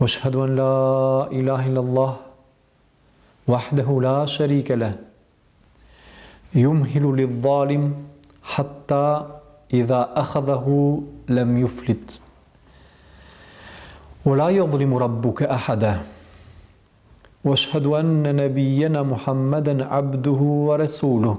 واشهد ان لا اله الا الله وحده لا شريك له يمهل للظالم حتى اذا اخذه لم يفلت ولا يظلم ربك احدا واشهد ان نبينا محمدا عبده ورسوله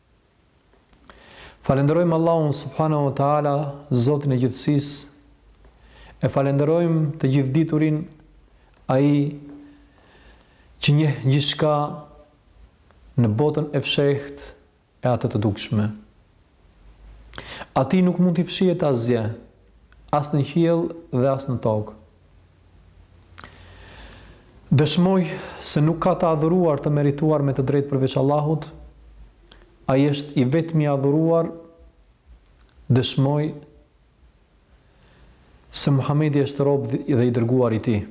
Falënderojmë Allahun subhanahu wa taala, Zotin e gjithësisë. E falënderojmë të Gjithëditurin ai që njeh gjithçka në botën e fshehtë e atë të dukshme. Atij nuk mund t'i fshihet asgjë, as në qiell dhe as në tokë. Dëshmoj se nuk ka të adhuruar të merituar me të drejtë përveç Allahut, Ai është i vetmi i adhuruar, dëshmoj se Muhamedi është rob dhe i dërguar i Tij.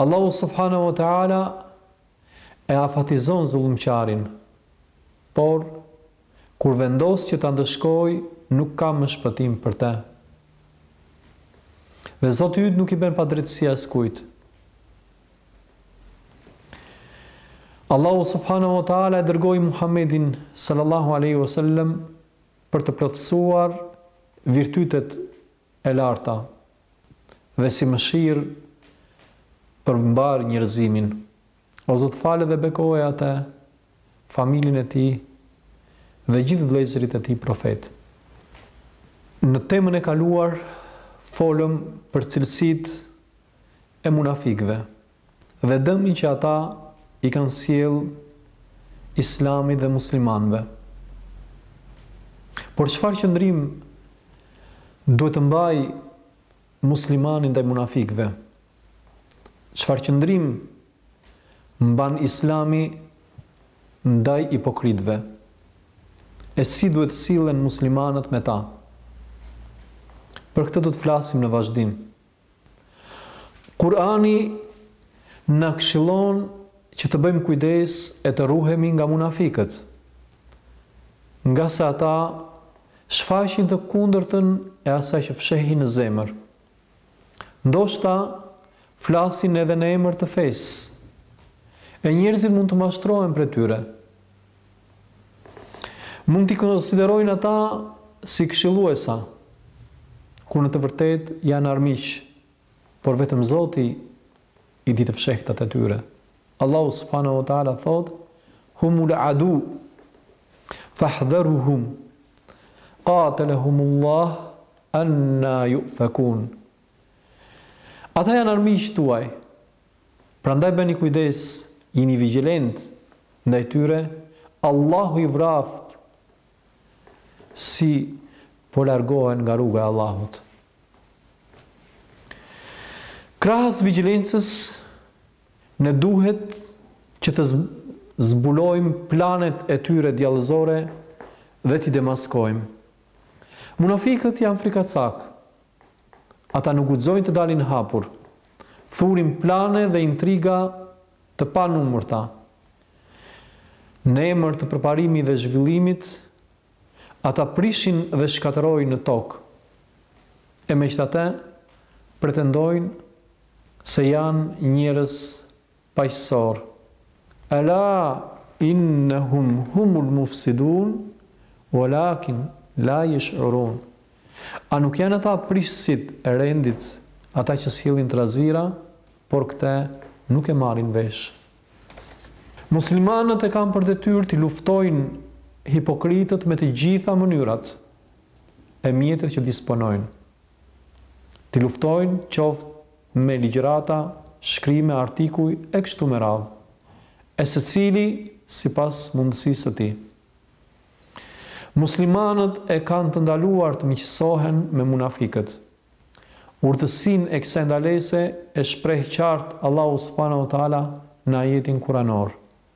Allahu subhanahu wa taala e afatizon zullumqarin, por Kur vendos që ta ndëshkojë, nuk ka më shpëtim për të. Dhe Zoti yt nuk i bën padrejtësi askujt. Allahu subhanahu wa taala e dërgoi Muhammedin sallallahu alaihi wasallam për të plotësuar virtytet e larta dhe si mëshirë për mbarë njerëzimin. O Zot fale dhe bekoje atë, familjen e tij dhe gjithë vëllezërit e tij profetë. Në temën e kaluar folëm për cilësitë e munafikëve dhe dëmin që ata i kanë sjellë Islamit dhe muslimanëve. Por çfarë qëndrim duhet të mbajë Muslimani ndaj munafikëve. Çfarë qëndrim mban Islami ndaj hipokritëve? E si duhet të sillen muslimanët me ta? Për këtë do të flasim në vazhdim. Kurani na këshillon që të bëjmë kujdes e të ruhemi nga munafikët, ngase ata Shfaqin të kundërtën e asaj që fshehin në zemër. Ndoshta flasin edhe në emër të fesë. E njerëzit mund të mashtrohen prej tyre. Mund t'i konsiderojnë ata si këshilluesa, kur në të vërtetë janë armiq, por vetëm Zoti i di të fshehtat e tyre. Allahu subhanahu wa taala thotë humul adu fahdharuhum qatalahumullah anna yufakun Ata janë armiqtë tuaj prandaj bëni kujdes jini vigjilentë ndaj tyre Allahu i vraftë si po largohen nga rruga e Allahut Krahas vigjilencës Ne duhet që të zbulojmë planet e tyre djallëzore dhe t'i demaskojmë. Munafikët janë frikacakë. Ata nuk guxojnë të dalin hapur. Thurin plane dhe intriga të panumërta. Në emër të përparimi dhe zhvillimit, ata prishin dhe shkatërrojnë në tokë. E megjithatë, pretendojnë se janë njerëz paqësorë. Ela innehum humul mufsidune walakin la yesh'urun A nuk janë ata prishësit e rendit, ata që sjellin trazira, por këtë nuk e marrin vesh. Muslimanët e kanë për detyrë t'i luftojnë hipokritët me të gjitha mënyrat e mjetet që disponojnë. T'i luftojnë qoftë me ligjërata, shkrime, artikuj e kështu me radhë. E secili sipas mundësisë së tij. Muslimanët e kanë të ndaluar të miqësohen me munafikët. Urtësinë e kësaj ndalese e shpreh qartë Allahu subhanahu wa taala në ajetin kuranor: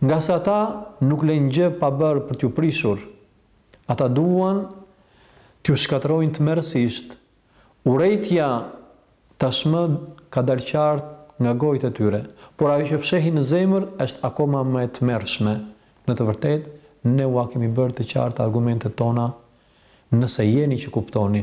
Ngase ata nuk lënë gjë pa bërë për t'ju prishur. Ata duan t'ju shkatërrojnë tmerrësisht. Urrejtja tashmë ka dalë qartë nga gojët e tyre, por ajo që fshehin në zemër është akoma më e tmerrshme. Në të vërtetë, ne ua kemi bërë të qarta argumentet tona, nëse jeni që kuptoni.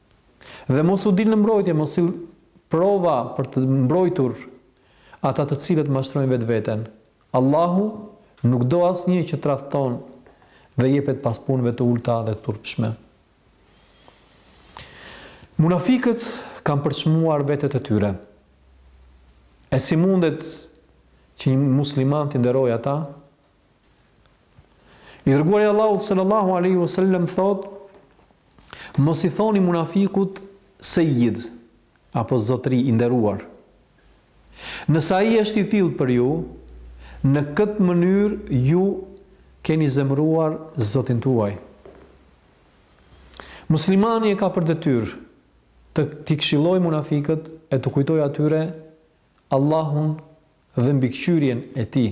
Dhe mos u dil në mbrojtje, mos sill prova për të mbrojtur ata të cilët mashtrojnë vetveten. Allahu nuk do asnjë që tradhton dhe jepet pas punëve të ulëta dhe të turpshme. Munafikët kanë përçmuar vetet e tyre. E si mundet që një musliman t'i nderojë ata, I dërguari i Allahut sallallahu alaihi wasallam thotë: Mos i thoni munafikut sejid apo zotëri i nderuar. Nëse ai është i tillë për ju, në këtë mënyrë ju keni zemëruar Zotin tuaj. Muslimani e ka për detyrë t'i këshillojë munafikët e t'u kujtojë atyre Allahun dhe mbikëqyrjen e Tij.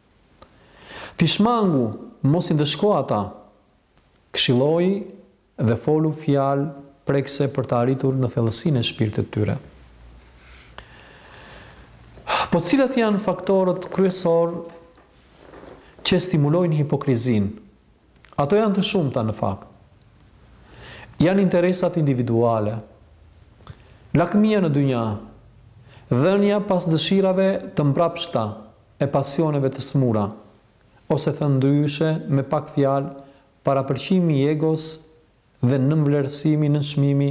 Ti shmangu, mos i ndëshko ata! Këshilloi dhe folu fjalë prekëse për të arritur në thellësinë e shpirtit të tyre. Po cilat janë faktorët kryesorë që stimulojnë hipokrizinë? Ato janë të shumta në fakt. Janë interesat individuale, lakmia në dynja, dhënia pas dëshirave të mbrapshta e pasioneve të smura, ose thënë ndryshe me pak fjalë parapëlqimi i egos dhe nënvlerësimi, nënçmimi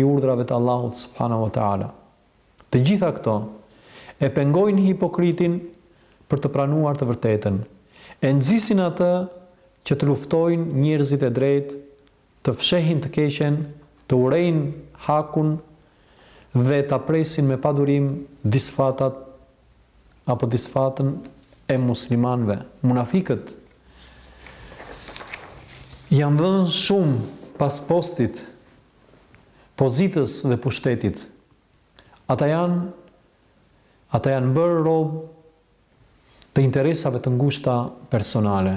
i urdhrave të Allahut subhanahu wa ta'ala. Të gjitha këto e pengojnë hipokritin për të pranuar të vërtetën, e nxisin atë që të luftojnë njerëzit e drejtë Të fshehin të keqen, të urrejnë hakun dhe ta presin me padurim disfatat apo disfatën e muslimanëve. Munafikët janë dhënë shumë pas postit, pozitës dhe pushtetit. Ata janë ata janë bërë robë të interesave të ngushta personale.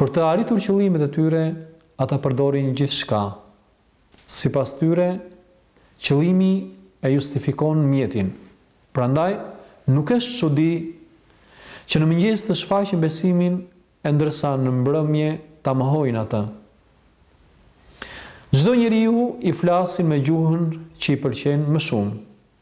Për të arritur qëllimet e tyre, ata përdorin gjithçka. Sipas tyre, qëllimi e justifikon mjetin. Prandaj, nuk është çudi që në mëngjes të shfaqin besimin e ndërsa në mbrëmje ta mohojnë atë. Çdo njeriu i flasin me gjuhën që i pëlqen më shumë.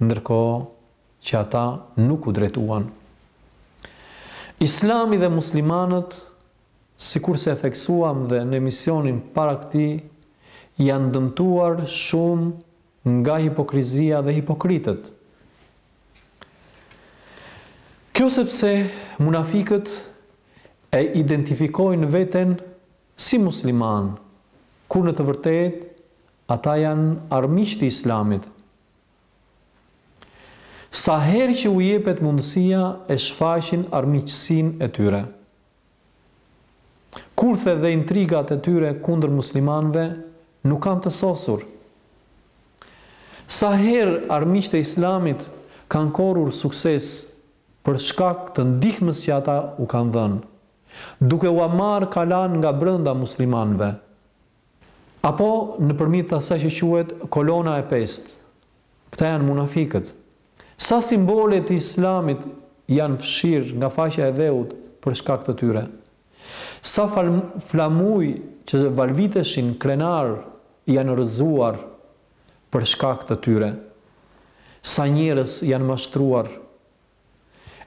Ndërkohë që ata nuk u drejtuan. Islami dhe muslimanët, sikurse e theksuam dhe në emisionin para këtij, janë dëmtuar shumë nga hipokrizia dhe hipokritët. Kjo sepse munafikët e identifikojnë veten si muslimanë, kur në të vërtetë ata janë armiq të Islamit, Sa herë që u jepet mundësia e shfaqin armiqësinë e tyre. Kurthet dhe intrigat e tyre kundër muslimanëve nuk kanë të sosur. Sa herë armiqtë e Islamit kanë korrur sukses për shkak të ndihmës që ata u kanë dhënë, duke ua marrë kalanë nga brenda muslimanëve. Apo nëpërmjet të asaj që quhet kolona e pestë. Këta janë munafikët. Sa simbole të Islamit janë fshirë nga faqja e dheut për shkak të tyre. Sa flamuj që valviteshin krenar janë rrëzuar për shkak të tyre. Sa njerëz janë mashtruar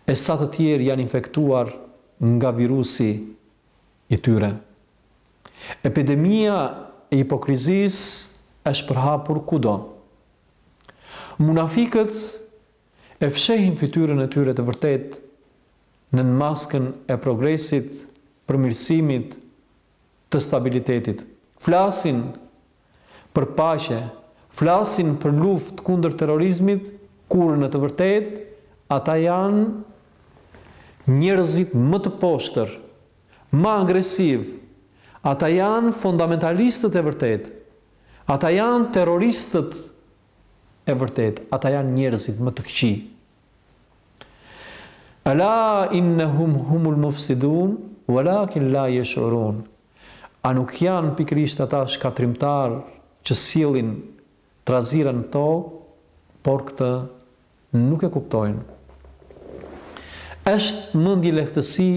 e sa të tjerë janë infektuar nga virusi i tyre. Epidemia e hipokrizisë është përhapur kudo. Munafikët e fshehin fytyrën e tyre të vërtetë nën maskën e progresit, përmirësimit, të stabilitetit, flasin për paqe, flasin për luftë kundër terrorizmit, kur në të vërtetë ata janë njerëzit më të poshtër, më agresivë, ata janë fondamentalistët e vërtetë, ata janë terroristët e vërtetë, ata janë njerëzit më të këqij. Ela innehum humul mufsidun walakin la yeshurun A nuk janë pikërisht ata shkatërrimtarë që sjellin trazira në tokë, por këtë nuk e kuptojnë. Është mendjelehtësi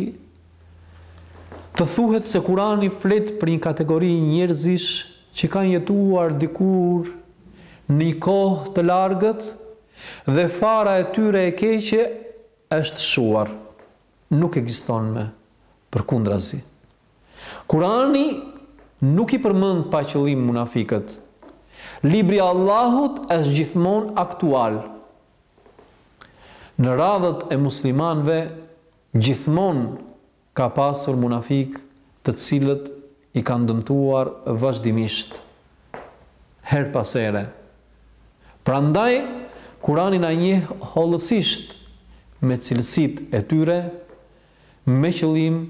të thuhet se Kurani flet për një kategori njerëzish që kanë jetuar dikur në një kohë të largët Dhe fara e tyre e keqe është shuar, nuk ekziston më, përkundrazi. Kurani nuk i përmend pa qëllim munafikët. Libri i Allahut është gjithmonë aktual. Në radhët e muslimanëve gjithmonë Ka pasur munafikë të cilët i kanë dëmtuar vazhdimisht, herë pas here. Prandaj, Kurani na njeh hollësisht me cilësitë e tyre, me qëllim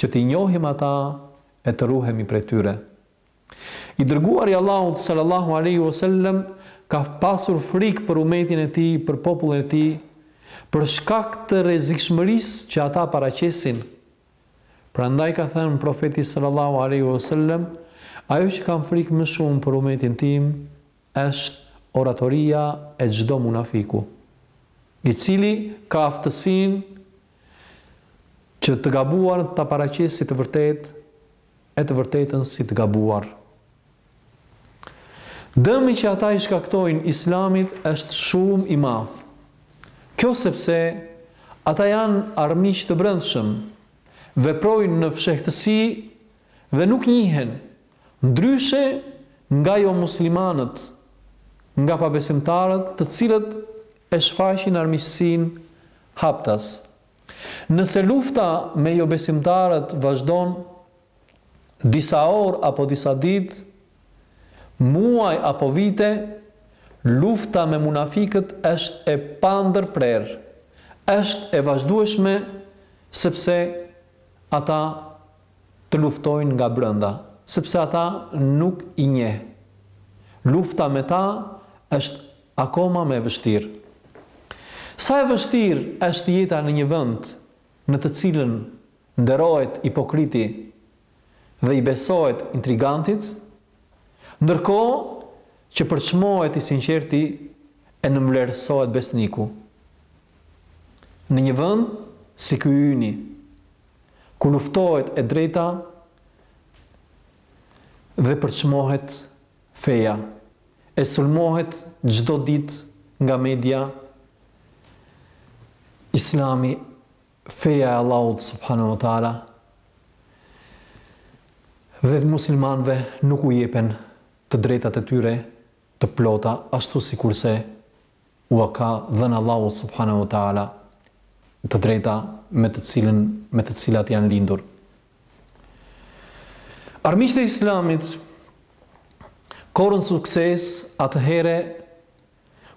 që t'i njohim ata e të ruhemi prej tyre. I Dërguari i Allahut sallallahu alejhi ue sellem ka pasur frikë për umetin e tij, për popullin e tij, për shkak të rrezikshmërisë që ata paraqesin. Prandaj ka thënë Profeti sallallahu alejhi ue sellem, Ajo që kam frikë më shumë për umetin tim është oratoria e çdo munafiku, i cili ka aftësinë Që të gabuarën ta paraqesë si të vërtetë e të vërtetën si të gabuar. Dëmi që ata i shkaktojnë Islamit është shumë i madh. Kjo sepse ata janë armiq të brendshëm, veprojnë në fshehtësi dhe nuk njihen, ndryshe nga jomuslimanët, nga pabesimtarët të cilët e shfaqin armiqësinë Haptas. Nëse lufta me jobesimtarët vazhdon disa orë apo disa ditë, muaj apo vite, lufta me munafikët është e pandërprerë, është e vazhdueshme sepse ata të luftojnë nga brenda, sepse ata nuk i njeh. Lufta me ta është Akoma më e vështirë. Sa e vështirë është jeta në një vend në të cilën nderohet hipokriti dhe i besohet intrigantit, ndërkohë që përçmohet i sinqerti e nënvlerësohet besniku. Në një vend si ky yni, ku luftohet e drejta dhe përçmohet Feja e sulmohet çdo ditë nga media Islami feja e Allahut subhanahu wa taala dhe muslimanëve nuk u jepen të drejtat e tyre të plota ashtu sikurse ua ka dhënë Allahu subhanahu wa taala të drejta me të cilën me të cilat janë lindur armiqtë e islamit korrën sukses atëhere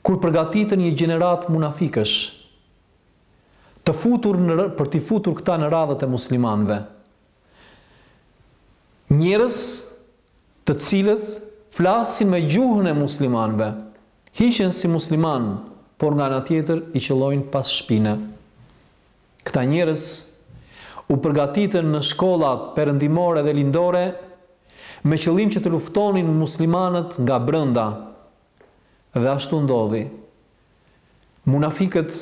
kur përgatitën një gjeneratë munafikësh të futur në, për t'i futur këta në radhët e muslimanëve Njerëz të cilët flasin me gjuhën e muslimanëve, hiqen si muslimanë, por nga ana tjetër i qëllojnë pas shpine. Këta njerëz u përgatitën në shkolla perëndimore dhe lindore me qëllim që të luftonin muslimanët nga brenda. Dhe ashtu ndodhi. Munafikët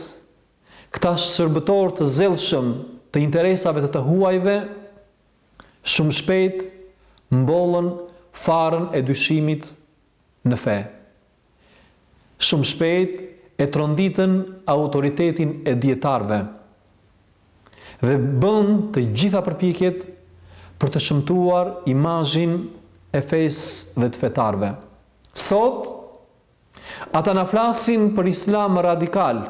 Këta shërbëtorë të zellshëm të interesave të të huajve, shumë shpejt mbollën farën e dyshimit në fe. Shumë shpejt e tronditën autoritetin e dijetarëve dhe bënë të gjitha përpjekjet për të shëmtuar imazhin e fesë dhe të fetarëve. Sot, Ata na flasin për islam radikal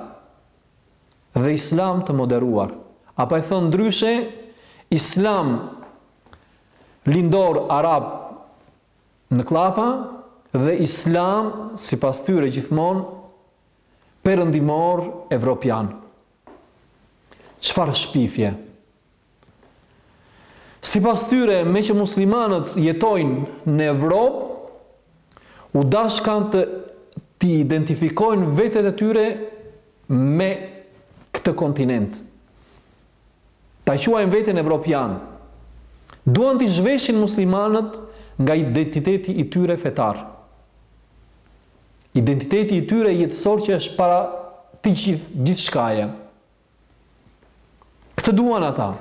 dhe islam të moderuar. Apo e thënë ndryshe, islam lindor arab në kllapa dhe islam, sipas tyre gjithmonë, perëndimor evropian. Çfarë shpifje! Sipas tyre, meqë muslimanët jetojnë në Evropë, u dashka t'i identifikojnë vetet e tyre me këtë kontinent. Ta quajnë veten evropian. Duan t'i zhveshin muslimanët nga identiteti i tyre fetar. Identiteti i tyre jetësor që është para gjithçkaje. Këtë duan ata.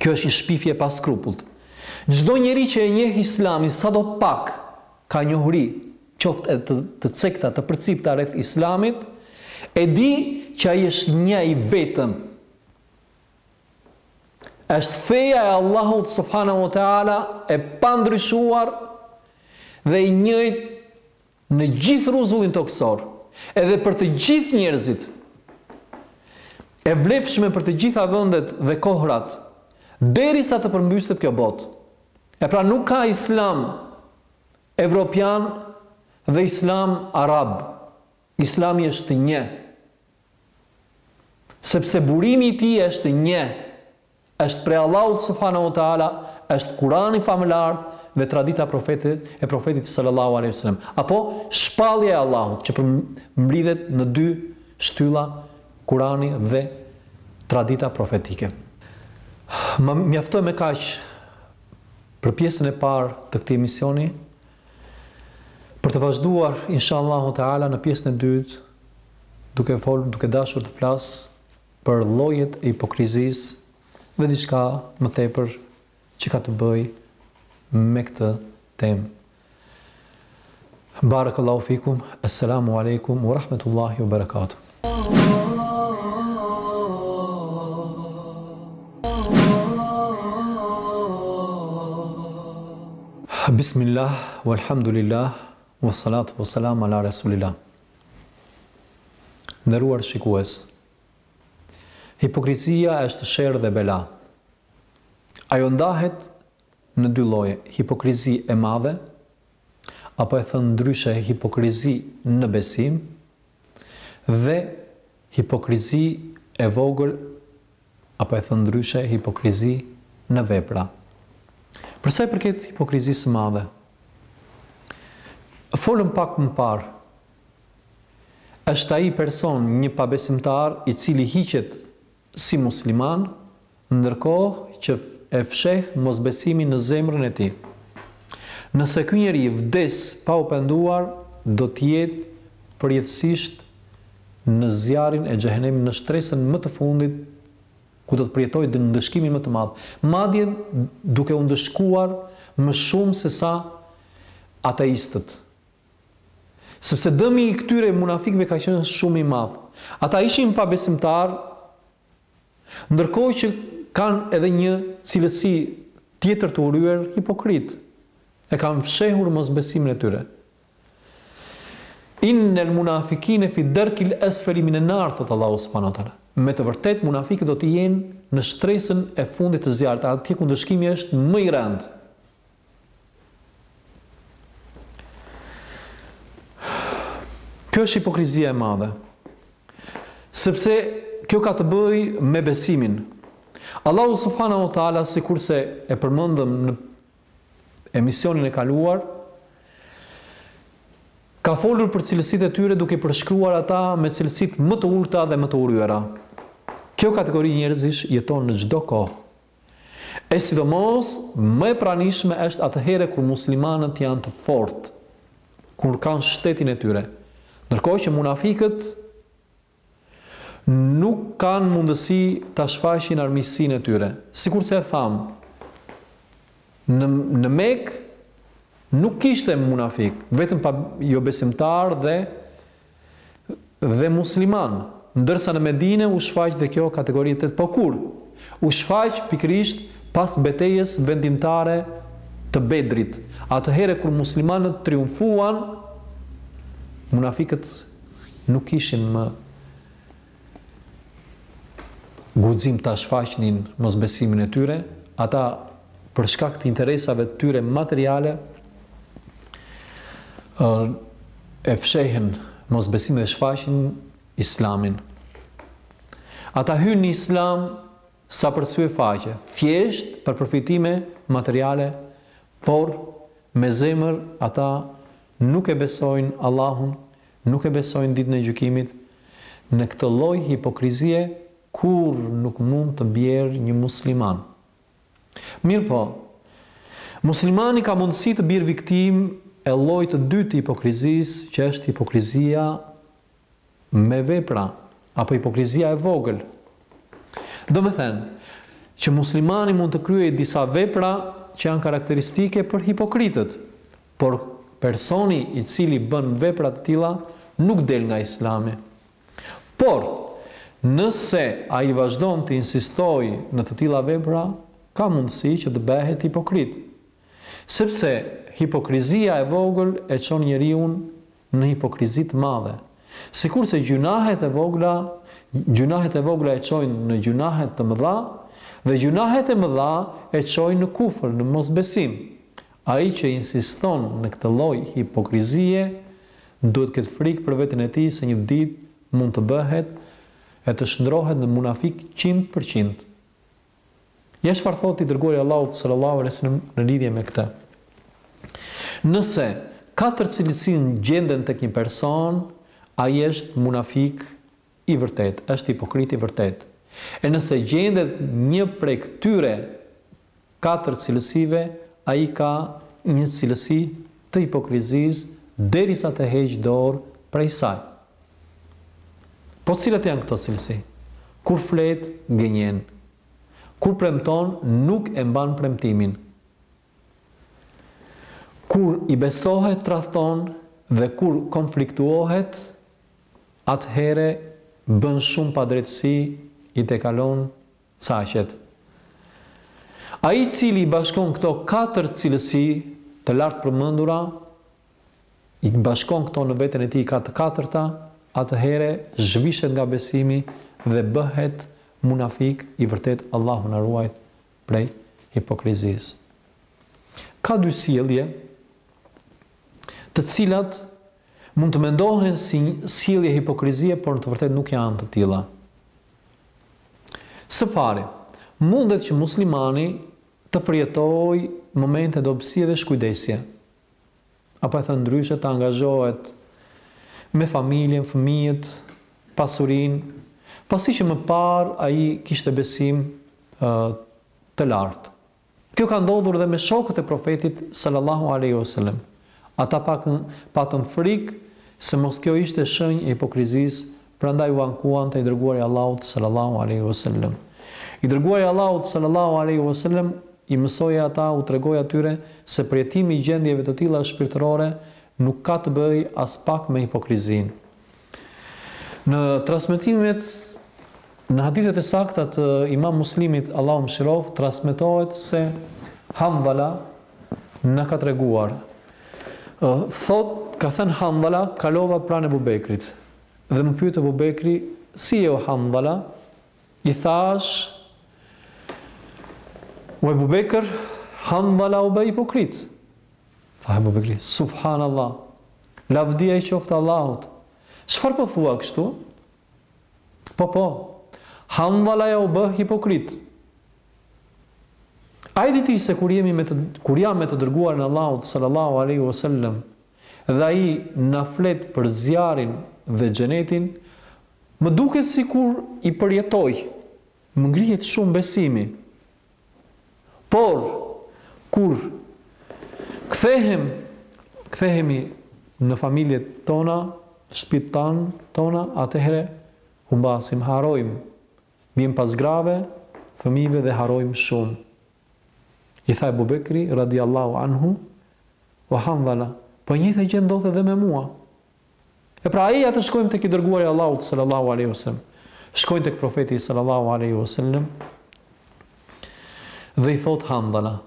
Kjo është një shpifje e paskrupullt. Çdo njeri që e njeh Islamin sado pak ka njohuri, qoftë edhe të, të cekta, të përcipta rreth Islamit, e di që ai është një i vetëm. Është feja e Allahut subhanahu wa taala e pandryshuar dhe e njëjtë Në gjithë rruzullin tokësor, edhe për të gjithë njerëzit. E vlefshme për të gjitha vendet dhe kohërat, derisa të përmbyset kjo botë. E pra nuk ka Islam Evropian dhe Islam Arab. Islami është një. Sepse burimi i tij është një, Është prej Allahut subhanahu wa ta'ala, është Kurani famëlartë dhe tradita e Profetit e Profetit sallallahu alejhi ve sellem, apo shpallja e Allahut që përmblidhet në dy shtylla Kurani dhe tradita profetike. Mjaftoj me kaq për pjesën e parë të këtij emisioni për të vazhduar inshallahu ta'ala në pjesën e dytë duke folur duke dashur të flas për llojet e hipokrizisë dhe diçka më tepër që ka të bëjë me këtë temë. Barakallahu fikum, Esselamu alejkum, wa rahmetullahi wa barakatuh. Bismillah, walhamdulillah, wa salatu wa salam ala rasulillah. Nderuar shikues, hipokrizia është sherr dhe bela. Ajo ndahet në dy lloje, hipokrizi e madhe, apo e thënë ndryshe hipokrizi në besim, dhe Hipokrizi e vogël apo e thënë ndryshe hipokrizi në vepra. Për sa i përket hipokrizisë së madhe, folëm pak më parë, është ai person një pabesimtar i cili hiqet si musliman Ndërkohë që e fsheh mosbesimin në zemrën e tij. Nëse ky njeri vdes pa u penduar, do të jetë përjetësisht në zjarrin e xhehenemit në shtresën më të fundit ku do të përjetojë ndëshkimin më të madh, madje duke u ndëshkuar më shumë se sa ateistët. Sepse dëmi i këtyre munafikëve ka qenë shumë i madh. Ata ishin pabesimtarë, Ndërkohë që kanë edhe një cilësi tjetër të urryer, hipokritë. E kanë fshehur mosbesimin e tyre. Innel munafikine fi derkil esfeli minen nar, thotë Allahu subhanahu wa taala. Me të vërtetë munafikët do të jenë në shtresën e fundit të zjarrit, atje ku ndëshkimi është më i rëndë. Kjo është hipokrizia e madhe. Sepse kjo ka të bëjë me besimin. Allahu subhanahu wa taala sikurse e përmendëm në emisionin e kaluar, ka folur për cilësitë e tyre duke përshkruar ata me cilësitë më të ulëta dhe më të urryera. Kjo kategori njerëzish jeton në çdo kohë, E sidomos më e pranishme është atëherë kur muslimanët janë të fortë, kur kanë shtetin e tyre, ndërkohë që munafikët nuk kanë mundësi ta shfaqin armiqësinë e tyre. Sikurse e thamë, në në Mekë nuk kishte munafikë, vetëm pa jobesimtarë dhe dhe musliman, ndërsa në Medine u shfaq dhe kjo kategori e tretë, po kur? U shfaq pikërisht pas betejës vendimtare të Bedrit, atëherë kur muslimanët triumfuan, munafikët nuk kishin më guxim ta shfaqnin mosbesimin e tyre, ata për shkak të interesave të tyre materiale e fshehën mosbesimin dhe shfaqën islamin. Ata hynë në islam sa për sy e faqe, thjesht për përfitime materiale, por me zemër ata nuk e besojnë Allahun, Nuk e besojnë ditën e gjykimit. Në këtë lloj hipokrizie kurrë nuk mund të bjerë një musliman. Mirëpo, muslimani ka mundësi të bjerë viktimë e llojit të dytë të hipokrizisë që është hipokrizia me vepra apo hipokrizia e vogël. Domethënë, që muslimani mund të kryejë disa vepra që janë karakteristike për hipokritët, Por personi i cili bën vepra të tilla nuk del nga Islami. Por, nëse ai vazhdon të insistojë në të tilla vepra, ka mundësi që të bëhet hipokrit. Sepse hipokrizia e vogël e çon njeriun Në hipokrizi të madhe. Sikurse gjynahet e vogla, gjynahet e vogla e çojnë në gjynahet të mëdha, dhe gjynahet e mëdha e çojnë në kufër, në mosbesim. Ai që insiston në këtë lloj hipokrizie, duhet të ketë frikë për veten e tij se një ditë mund të bëhet e të shndrohet në munafik qind për qind. Ja çfarë thotë i Dërguari i Allahut sallallahu alejhi ve sellem në lidhje me këtë, Nëse katër cilësi gjenden tek një person, ai është munafik i vërtetë, është hipokrit i vërtetë. E nëse gjendet një prej këtyre katër cilësive, ai ka një cilësi të hipokrizisë derisa të heqë dorë prej saj. Po cilat janë këto cilësi? Kur flet, gënjen. Kur premton, nuk e mban premtimin. Kur i besohet, tradhton dhe kur konfliktuohet, atëherë bën shumë padrejtësi, i tejkalon caqet. Ai i cili i bashkon këto katër cilësi të lartpërmendura, i bashkon këto në veten e tij i ka të katërta, atëhere zhvishet nga besimi dhe bëhet munafik i vërtetë Allahu na ruajt prej hipokrizisë. Ka dy sjellje të cilat mund të mendohen si sjellje hipokrizie, por në të vërtetë nuk janë të tilla. Së pari, mundet që muslimani të përjetojë momente dobësie dhe shkujdesje, apo e thënë ndryshe të angazhohet me familjen, fëmijët, pasurinë, pasi që më parë ai kishte besim të lartë. Kjo ka ndodhur dhe me shokët e Profetit sallallahu alejhi ve sellem. Ata patën frikë se mos kjo ishte shenjë e hipokrizisë Prandaj u ankuan te i Dërguari i Allahut sallallahu alejhi ve sellem. I Dërguari i Allahut sallallahu alejhi ve sellem i mësoi ata, u tregoi atyre se përjetimi i gjendjeve të tilla shpirtërore nuk ka të bëjë aspak me hipokrizinë. Në transmetimet Në hadithet e sakta të Imam Muslimit, Allahu e mëshiroftë, transmetohet se Handhala na ka treguar. Thotë, ka thënë Handhala, kalova pranë Ebu Bekrit. Dhe më pyet Ebu Bekri, Si je o Handhala? I thashë, O Ebu Bekr, Handhala u bë hipokrit. Tha Ebu Bekri, Subhanallah, lavdia i qoftë Allahut. Çfarë po thua kështu? Po, po, Handhala ja u bë hipokrit. A e di ti se kur jemi me të kur jam me të dërguarin e Allahut sallallahu alaihi wasallam Dhe ai na flet për zjarrin dhe xhenetin, më duket sikur i përjetoj, më ngrihet shumë besimi. Por, kur kthehem, kthehemi në familjet tona, shtëpitë tanë, tona, atëherë humbasim, harrojmë, biem pas grave, fëmijëve dhe harrojmë shumë. I tha Ebu Bekri, radijallahu anhu, O Handhala, po e njëjta gjë ndodh edhe me mua. E pra ai ja të shkojmë tek i dërguari i Allahut sallallahu alaihi wasallam. Shkojnë tek profeti sallallahu alaihi wasallam dhe i thotë Handhala,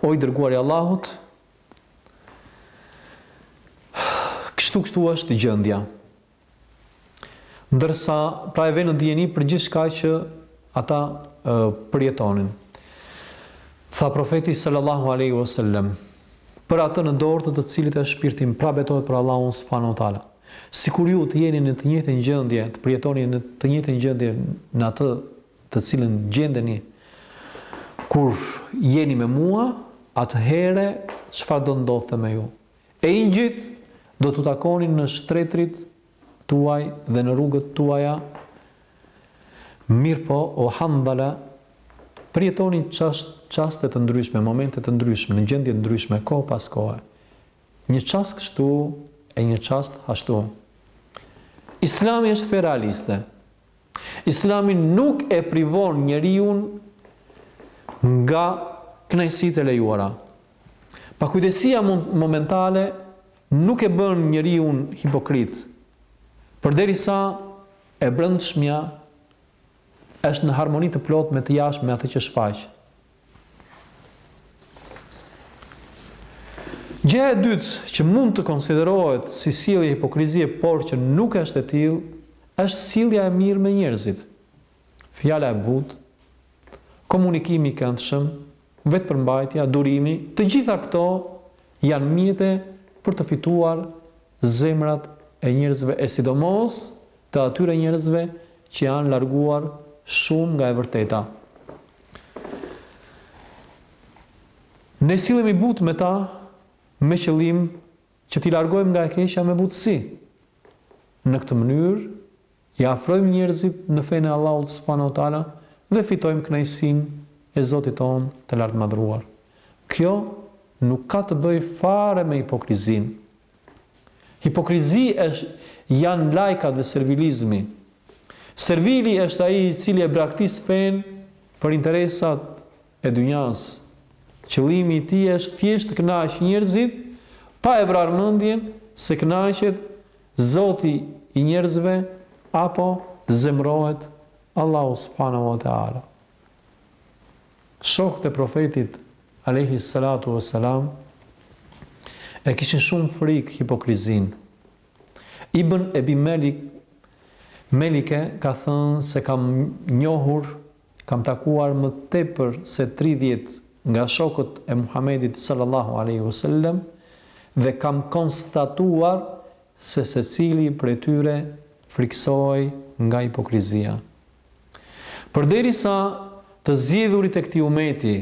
O i dërguari i Allahut, kështu kështu është gjendja. Ndërsa, pra e ve në dijeni për gjithçka që ata përjetonin. Tha profeti sallallahu alaihi wasallam, për atë në dorë të të cilit është shpirti im, pra betohet për Allahun subhanahu wa taala. Sikur ju të jeni në të njëjtën gjendje, të përjetoni në të njëjtën gjendje në atë të cilën gjendeni kur jeni me mua, atëherë çfarë do të ndodhte me ju? Engjëjt do t'u takonin në shtretërit tuaj dhe në rrugët tuaja, mirëpo, o Handhala, përjetoni çast, çaste të ndryshme, momente të ndryshme, në gjendje të ndryshme, kohë pas kohe. Një çast kështu e një çast ashtu. Islami është fe realiste. Islami nuk e privon njeriun nga kënaqësitë e lejuara. Pakujdesia momentale nuk e bën njeriun hipokrit, përderisa e brendshmja është në harmoni të plotë me të jashtmen, me atë që shfaq. Gjëja e dytë që mund të konsiderohet si sjellje hipokrizie, por që nuk është e tillë, është sjellja e mirë me njerëzit. Fjala e butë, komunikimi i këndshëm, vetëpërmbajtja, durimi, të gjitha këto janë mjete për të fituar zemrat e njerëzve e sidomos të atyre njerëzve që janë larguar shumë nga e vërteta. Ne sillemi butë me ta me qëllim që t'i largojmë nga e keqja me butësi. Në këtë mënyrë i afrojmë njerëzit në fenë e Allahut subhanehu teala dhe fitojmë kënaqësinë e Zotit tonë të Lartmadhëruar. Kjo nuk ka të bëjë fare me hipokrizinë. Hipokrizi është janë lajkat dhe servilizmi. Servili është ai i cili e braktis fenë për interesat e dynjasë. Qëllimi i tij është thjesht të kënaqë njerëzit pa e vrarë mendjen se kënaqet Zoti i njerëzve apo zemërohet Allahu subhanahu wa ta'ala. Shokët e Profetit alejhi selatu ue selam e kishin shumë frikë hipokrizinë. Ibn Ebi Melike ka thënë se kam njohur, kam takuar më tepër se tridhjetë nga shokët e Muhamedit sallallahu alejhi ue selem dhe kam konstatuar se secili prej tyre frikësohej nga hipokrizia. Përderisa të zgjedhurit e këtij umeti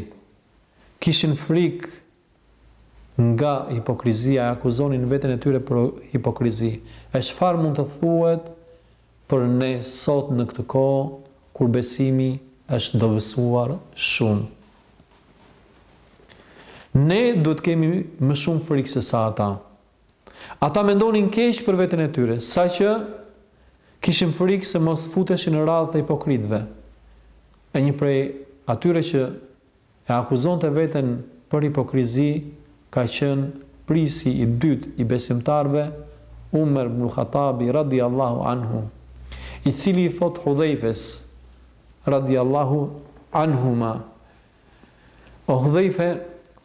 kishin frikë nga hipokrizia e akuzonin veten e tyre për hipokrizi. E çfarë mund të thuhet për ne sot në këtë kohë kur besimi është dobësuar shumë. Ne duhet të kemi më shumë frikë sesa ata. Ata mendonin keq për veten e tyre, saqë kishin frikë se mos futeshin në radhët e hipokritëve. E një prej atyre që e akuzonte veten për hipokrizi ka qenë prijësi i dytë i besimtarëve, Umer ibn Hatabi radijallahu anhu, i cili i thotë Hudhejfes radijallahu anhuma, O Hudhejfe,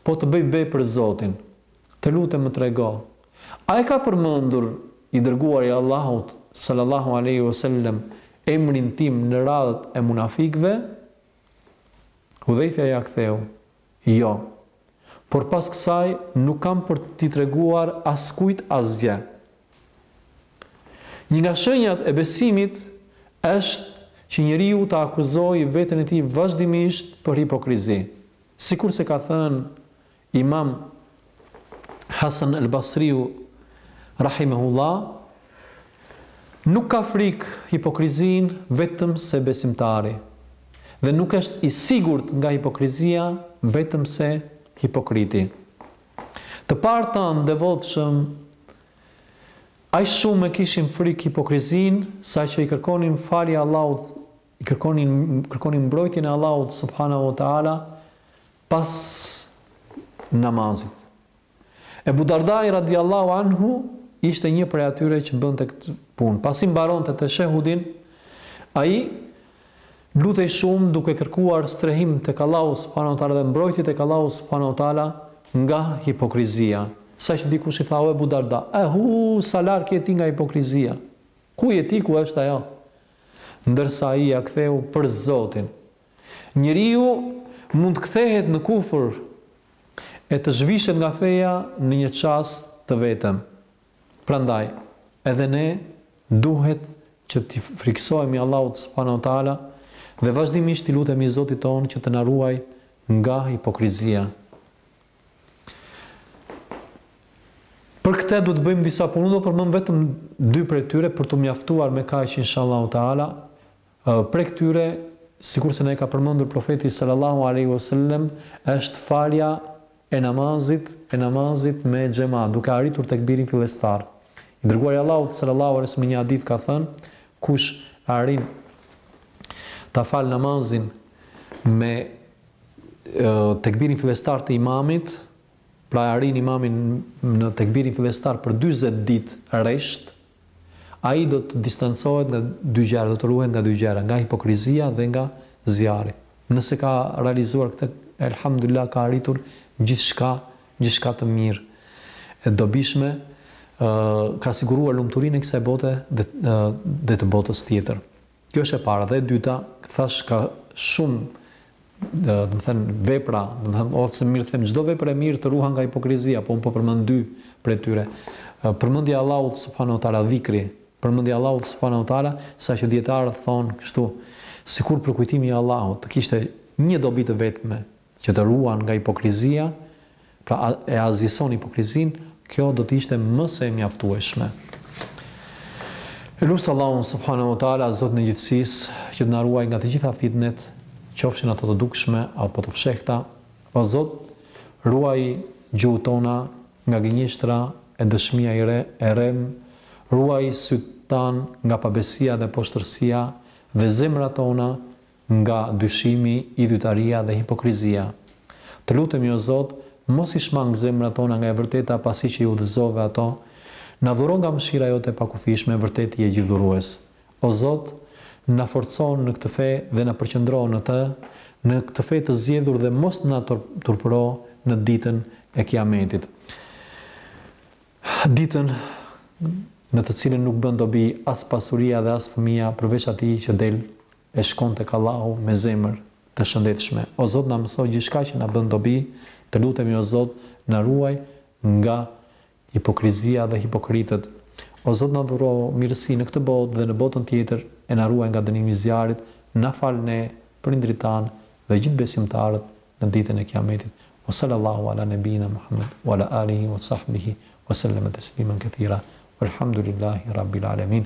po të bëj be për Zotin, Të lutem më trego, a e ka përmendur i Dërguari i Allahut, sallallahu alejhi ue sellem, emrin tim në radhët e munafikëve? Hudhejfja ia ktheu, Jo, por pas kësaj nuk kam për t'i treguar askujt asgjë. Një nga shenjat e besimit është që njeriu ta akuzojë veten e tij vazhdimisht për hipokrizi, sikurse ka thënë Imam Hasan al-Basriu rahimehullah nuk ka frikë hipokrizinë vetëm se besimtari dhe nuk është i sigurt nga hipokrizia vetëm se hipokriti. Të parët tanë të devotshëm aq shumë e kishin frikë hipokrizinë sa që i kërkonin falje Allahut, i kërkonin kërkonin mbrojtjen e Allahut subhanahu wa taala pas namazit. Ebu Dardai radijallahu anhu ishte një prej atyre që bënte këtë punë. Pasi mbaronte të shehudin, a i lutej shumë duke kërkuar strehim tek Allahu subhanahu wa taala dhe mbrojtje tek Allahu subhanahu wa taala nga hipokrizia. Sa që dikush i tha o Ebu Darda, ehu, sa larg je ti nga hipokrizia. Ku je ti, ku është ajo? Ndërsa ai ia ktheu për Zotin, Njeriu mund të kthehet në kufër e të zhvishet nga feja në një çast të vetëm. Prandaj, edhe ne duhet që t'i frikësohemi Allahut subhanahu wa ta'ala dhe vazhdimisht t'i lutemi Zotit tonë që të na ruajë nga hipokrizia. Për këtë duhet të bëjmë disa punë, do përmend vetëm dy prej tyre për t'u mjaftuar me kaq inshallahu ta'ala. Prej këtyre, sikurse na i ka përmendur Profeti sallallahu alejhi ve sellem, është falja e namazit, e namazit me xhemat, duke arritur tekbirin fillestar. I Dërguari i Allahut sallallahu alejhi ve sellem në një hadith ka thënë, Kush arrin ta falë namazin me tekbirin fillestar të imamit, pra e arrin imamin në tekbirin fillestar për dyzet ditë rresht, Ai do të distancohet nga dy gjëra, do të ruhet nga dy gjëra, nga hipokrizia dhe nga zjarri. Nëse ka realizuar këtë, Elhamdulillah ka arritur gjithçka, gjithçka të mirë e dobishme, ka siguruar lumturinë e kësaj bote dhe të botës tjetër. Kjo është e para dhe e dyta, thashë ka shumë domethënë vepra, domethënë ose mirë them çdo vepër e mirë të ruan nga hipokrizia, po unë po përmend dy prej tyre. Përmendja e Allahut subhanahu wa taala dhikri, përmendja e Allahut subhanahu wa taala, sa që dijetarët thonë kështu, sikur përkujtimi i Allahut të kishte një dobi të vetme, që të ruan nga ipokrizia, pra e asgjëson ipokrizinë, kjo do të ishte më se e mjaftueshme. E lus Allahun subhanahu wa taala, Zotin e gjithësisë, që të na ruajë nga të gjitha fitnet, qofshin ato të dukshme apo të fshehta. O Zot, ruaji gjuhët tona nga gënjeshtra e dëshmia i re, e rremë, ruaji sytë tanë nga pabesia dhe poshtërsia dhe zemrat tona nga dyshimi, idhujtaria dhe hipokrizia. Të lutemi o Zot, mos i shmang zemrat tona nga e vërteta pasi që i udhëzove ato, na dhuro nga mëshira jote e pakufishme, vërtet ti je gjithdhurues. O Zot, na forco në këtë fe dhe na përqendro në të, në këtë fe të zgjedhur dhe mos na turpëro në ditën e Kiametit. Ditën në të cilën nuk bën dobi as pasuria dhe as fëmija përveç atij që del E shkon tek Allahu me zemër të shëndetshme o Zot na mëso gjithçka që na bën dobi të lutemi o Zot na ruaj nga hipokrizia dhe hipokritët o Zot na dhuro mirësi në këtë botë dhe në botën tjetër e na ruaj nga dënimi i zjarrit na fal ne prindërit tanë dhe gjithë besimtarët në ditën e kiametit wa salallahu ala nebina Muhamed wa ala alihi wa sahbihi wa selleme teslimen kethira walhamdulillahi rabbil alemin